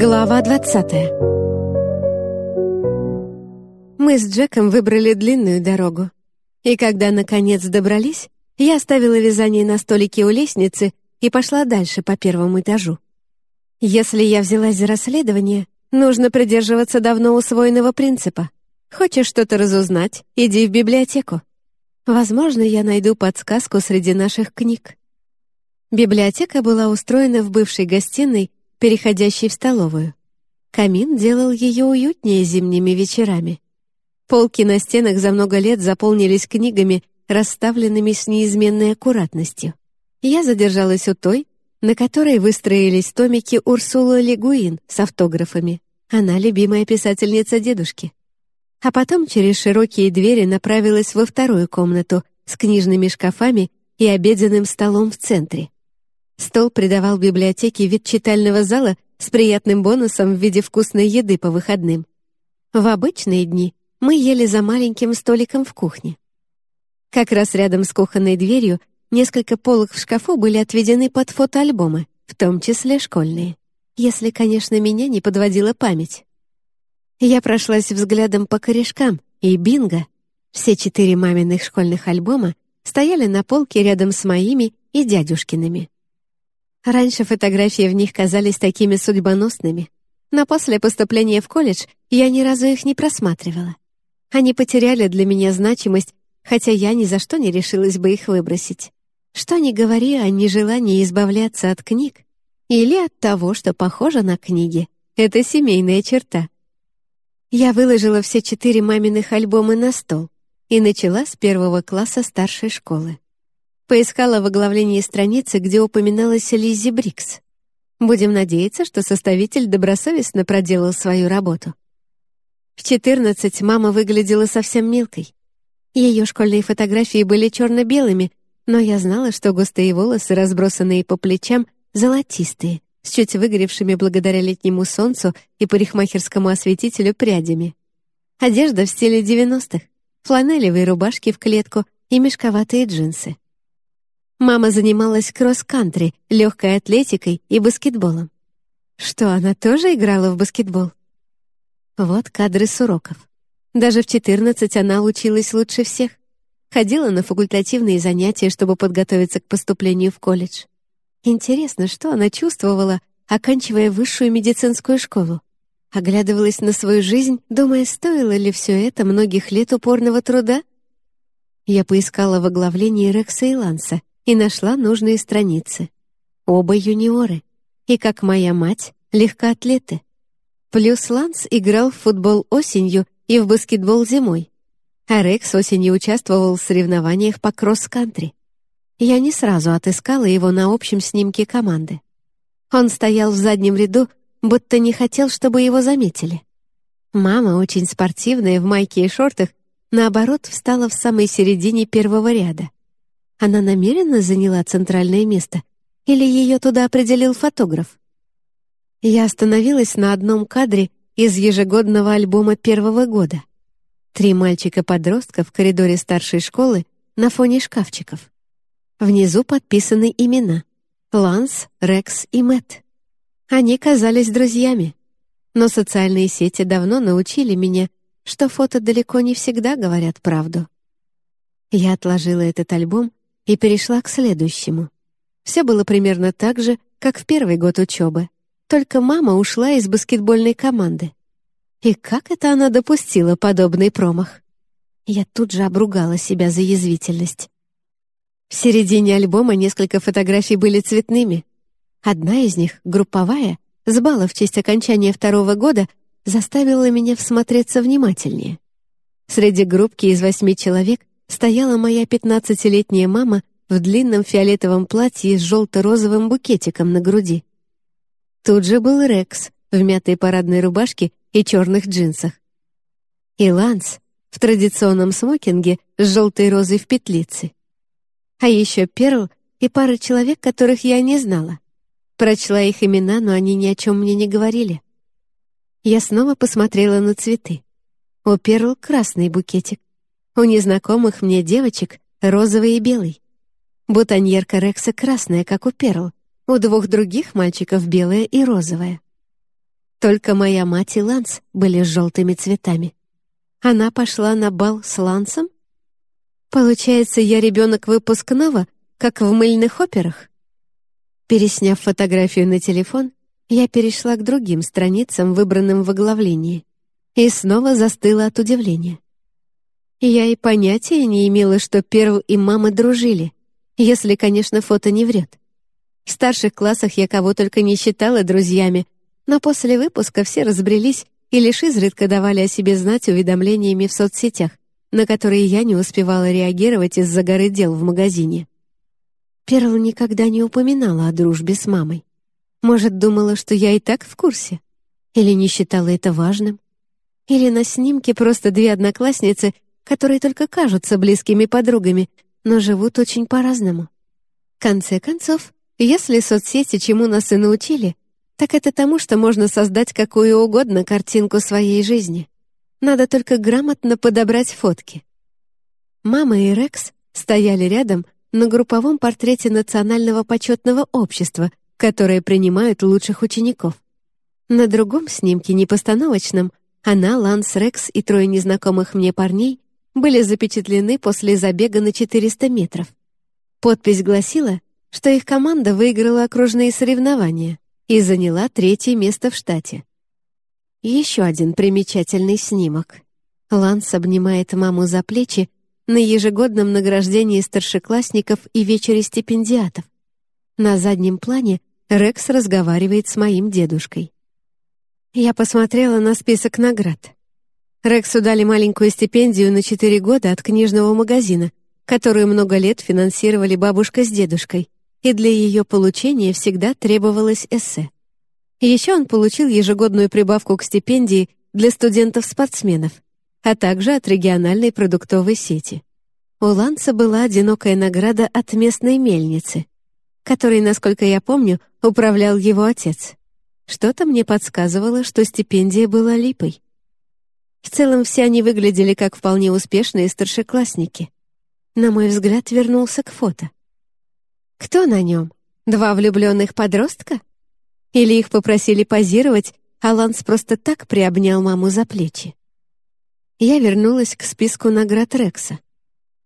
Глава 20 Мы с Джеком выбрали длинную дорогу. И когда, наконец, добрались, я оставила вязание на столике у лестницы и пошла дальше по первому этажу. Если я взялась за расследование, нужно придерживаться давно усвоенного принципа. Хочешь что-то разузнать — иди в библиотеку. Возможно, я найду подсказку среди наших книг. Библиотека была устроена в бывшей гостиной переходящей в столовую. Камин делал ее уютнее зимними вечерами. Полки на стенах за много лет заполнились книгами, расставленными с неизменной аккуратностью. Я задержалась у той, на которой выстроились томики Урсулы Легуин с автографами. Она любимая писательница дедушки. А потом через широкие двери направилась во вторую комнату с книжными шкафами и обеденным столом в центре. Стол придавал библиотеке вид читального зала с приятным бонусом в виде вкусной еды по выходным. В обычные дни мы ели за маленьким столиком в кухне. Как раз рядом с кухонной дверью несколько полок в шкафу были отведены под фотоальбомы, в том числе школьные. Если, конечно, меня не подводила память. Я прошлась взглядом по корешкам, и бинго! Все четыре маминых школьных альбома стояли на полке рядом с моими и дядюшкиными. Раньше фотографии в них казались такими судьбоносными, но после поступления в колледж я ни разу их не просматривала. Они потеряли для меня значимость, хотя я ни за что не решилась бы их выбросить. Что ни говори о нежелании избавляться от книг или от того, что похоже на книги. Это семейная черта. Я выложила все четыре маминых альбома на стол и начала с первого класса старшей школы. Поискала в оглавлении страницы, где упоминалась Лиззи Брикс. Будем надеяться, что составитель добросовестно проделал свою работу. В 14 мама выглядела совсем мелкой. Ее школьные фотографии были черно-белыми, но я знала, что густые волосы, разбросанные по плечам, золотистые, с чуть выгоревшими благодаря летнему солнцу и парикмахерскому осветителю прядями. Одежда в стиле 90-х, фланелевые рубашки в клетку и мешковатые джинсы. Мама занималась кросс-кантри, легкой атлетикой и баскетболом. Что, она тоже играла в баскетбол? Вот кадры с уроков. Даже в 14 она училась лучше всех. Ходила на факультативные занятия, чтобы подготовиться к поступлению в колледж. Интересно, что она чувствовала, оканчивая высшую медицинскую школу? Оглядывалась на свою жизнь, думая, стоило ли все это многих лет упорного труда? Я поискала в оглавлении Рекса и Ланса и нашла нужные страницы. Оба юниоры. И, как моя мать, легкоатлеты. Плюс Ланс играл в футбол осенью и в баскетбол зимой. А Рекс осенью участвовал в соревнованиях по кросс-кантри. Я не сразу отыскала его на общем снимке команды. Он стоял в заднем ряду, будто не хотел, чтобы его заметили. Мама, очень спортивная, в майке и шортах, наоборот, встала в самой середине первого ряда. Она намеренно заняла центральное место или ее туда определил фотограф? Я остановилась на одном кадре из ежегодного альбома первого года. Три мальчика-подростка в коридоре старшей школы на фоне шкафчиков. Внизу подписаны имена — Ланс, Рекс и Мэтт. Они казались друзьями. Но социальные сети давно научили меня, что фото далеко не всегда говорят правду. Я отложила этот альбом и перешла к следующему. Все было примерно так же, как в первый год учебы. Только мама ушла из баскетбольной команды. И как это она допустила подобный промах? Я тут же обругала себя за язвительность. В середине альбома несколько фотографий были цветными. Одна из них, групповая, с бала в честь окончания второго года, заставила меня всмотреться внимательнее. Среди группки из восьми человек стояла моя пятнадцатилетняя мама в длинном фиолетовом платье с желто-розовым букетиком на груди. Тут же был Рекс в мятой парадной рубашке и черных джинсах. И Ланс в традиционном смокинге с желтой розой в петлице. А еще Перл и пара человек, которых я не знала. Прочла их имена, но они ни о чем мне не говорили. Я снова посмотрела на цветы. У Перл красный букетик, у незнакомых мне девочек розовый и белый. Бутоньерка Рекса красная, как у Перл. У двух других мальчиков белая и розовая. Только моя мать и Ланс были с желтыми цветами. Она пошла на бал с Лансом? Получается, я ребенок выпускного, как в мыльных операх? Пересняв фотографию на телефон, я перешла к другим страницам, выбранным в оглавлении, и снова застыла от удивления. Я и понятия не имела, что Перл и мама дружили, если, конечно, фото не врет. В старших классах я кого только не считала друзьями, но после выпуска все разбрелись и лишь изредка давали о себе знать уведомлениями в соцсетях, на которые я не успевала реагировать из-за горы дел в магазине. Перл никогда не упоминала о дружбе с мамой. Может, думала, что я и так в курсе? Или не считала это важным? Или на снимке просто две одноклассницы — которые только кажутся близкими подругами, но живут очень по-разному. В конце концов, если соцсети чему нас и научили, так это тому, что можно создать какую угодно картинку своей жизни. Надо только грамотно подобрать фотки. Мама и Рекс стояли рядом на групповом портрете Национального почетного общества, которое принимает лучших учеников. На другом снимке, непостановочном, она, Ланс, Рекс и трое незнакомых мне парней были запечатлены после забега на 400 метров. Подпись гласила, что их команда выиграла окружные соревнования и заняла третье место в штате. Еще один примечательный снимок. Ланс обнимает маму за плечи на ежегодном награждении старшеклассников и вечере стипендиатов. На заднем плане Рекс разговаривает с моим дедушкой. Я посмотрела на список наград. Рексу дали маленькую стипендию на 4 года от книжного магазина, которую много лет финансировали бабушка с дедушкой, и для ее получения всегда требовалось эссе. Еще он получил ежегодную прибавку к стипендии для студентов-спортсменов, а также от региональной продуктовой сети. У Ланса была одинокая награда от местной мельницы, которой, насколько я помню, управлял его отец. Что-то мне подсказывало, что стипендия была липой. В целом все они выглядели как вполне успешные старшеклассники. На мой взгляд, вернулся к фото. Кто на нем? Два влюбленных подростка? Или их попросили позировать, а Ланс просто так приобнял маму за плечи? Я вернулась к списку наград Рекса.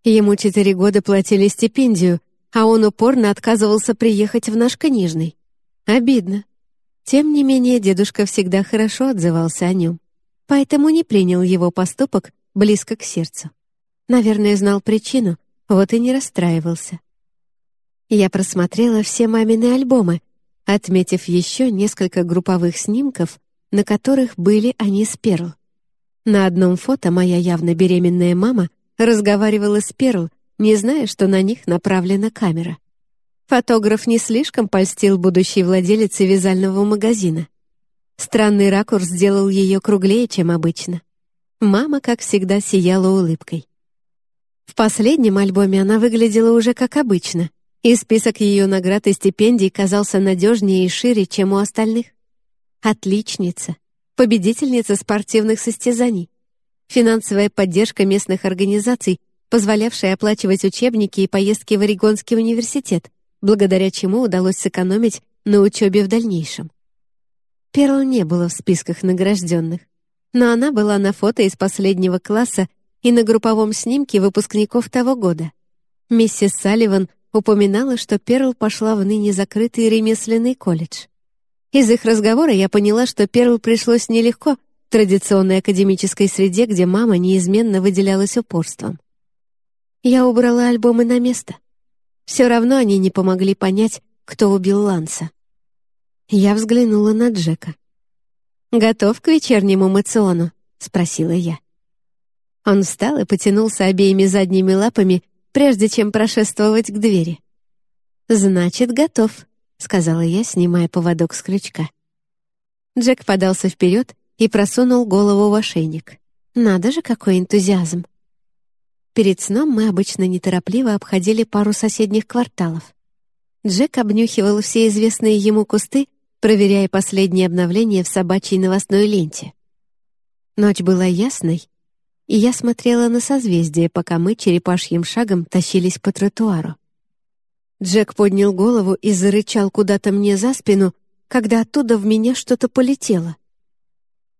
Ему четыре года платили стипендию, а он упорно отказывался приехать в наш книжный. Обидно. Тем не менее, дедушка всегда хорошо отзывался о нем поэтому не принял его поступок близко к сердцу. Наверное, знал причину, вот и не расстраивался. Я просмотрела все мамины альбомы, отметив еще несколько групповых снимков, на которых были они с Перл. На одном фото моя явно беременная мама разговаривала с Перл, не зная, что на них направлена камера. Фотограф не слишком польстил будущей владелице вязального магазина. Странный ракурс сделал ее круглее, чем обычно. Мама, как всегда, сияла улыбкой. В последнем альбоме она выглядела уже как обычно, и список ее наград и стипендий казался надежнее и шире, чем у остальных. Отличница, победительница спортивных состязаний, финансовая поддержка местных организаций, позволявшая оплачивать учебники и поездки в Орегонский университет, благодаря чему удалось сэкономить на учебе в дальнейшем. Перл не было в списках награжденных, но она была на фото из последнего класса и на групповом снимке выпускников того года. Миссис Салливан упоминала, что Перл пошла в ныне закрытый ремесленный колледж. Из их разговора я поняла, что Перл пришлось нелегко в традиционной академической среде, где мама неизменно выделялась упорством. Я убрала альбомы на место. Все равно они не помогли понять, кто убил Ланса. Я взглянула на Джека. «Готов к вечернему мациону?» — спросила я. Он встал и потянулся обеими задними лапами, прежде чем прошествовать к двери. «Значит, готов», — сказала я, снимая поводок с крючка. Джек подался вперед и просунул голову в ошейник. «Надо же, какой энтузиазм!» Перед сном мы обычно неторопливо обходили пару соседних кварталов. Джек обнюхивал все известные ему кусты проверяя последние обновления в собачьей новостной ленте. Ночь была ясной, и я смотрела на созвездие, пока мы черепашьим шагом тащились по тротуару. Джек поднял голову и зарычал куда-то мне за спину, когда оттуда в меня что-то полетело.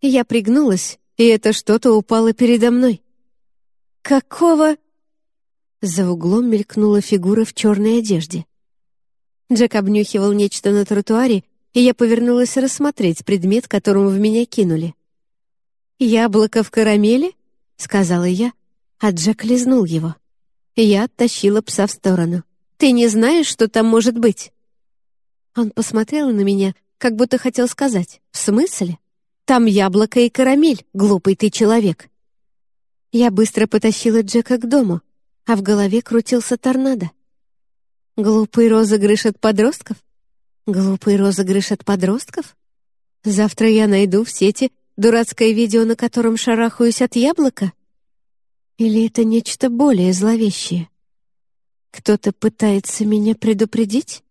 Я пригнулась, и это что-то упало передо мной. «Какого?» За углом мелькнула фигура в черной одежде. Джек обнюхивал нечто на тротуаре, и я повернулась рассмотреть предмет, которому в меня кинули. «Яблоко в карамели?» — сказала я, а Джек лизнул его. Я оттащила пса в сторону. «Ты не знаешь, что там может быть?» Он посмотрел на меня, как будто хотел сказать «В смысле? Там яблоко и карамель, глупый ты человек». Я быстро потащила Джека к дому, а в голове крутился торнадо. Глупый розыгрыш от подростков? Глупый розыгрыш от подростков? Завтра я найду в сети дурацкое видео, на котором шарахаюсь от яблока? Или это нечто более зловещее? Кто-то пытается меня предупредить?